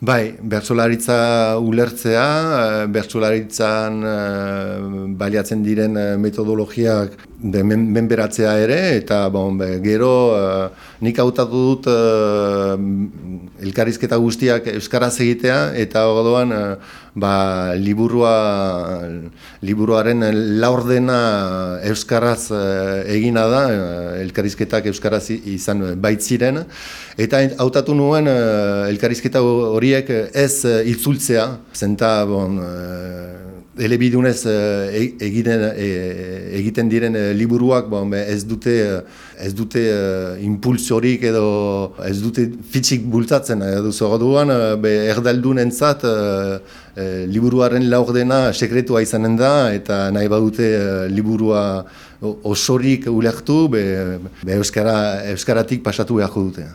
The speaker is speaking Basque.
Bai, bertsolaritza ulertzea, eh, bertsolaritzan uh, baliatzen diren eh, metodologiak menberatzea ere, eta bon, gero uh, nik hautatu dut uh, elkarrizketa guztiak euskaraz egitea, eta godoan uh, ba, liburua, liburuaren laurdena euskaraz uh, egina da, elkarrizketak euskaraz izan baitziren, eta hautatu nuen elkarrizketa hori horiek ez itzultzea, zenta bon, elebidunez uh, egiten, egiten diren liburuak bon, ez dute, ez dute uh, impulsiorik edo ez dute fitxik bultatzen. Edo zorduan, uh, erdaldun entzat, liburuaren laurdena sekretua izanen da eta nahi badute liburua osorik ulertu, be, be euskara, euskaratik pasatu behar dute.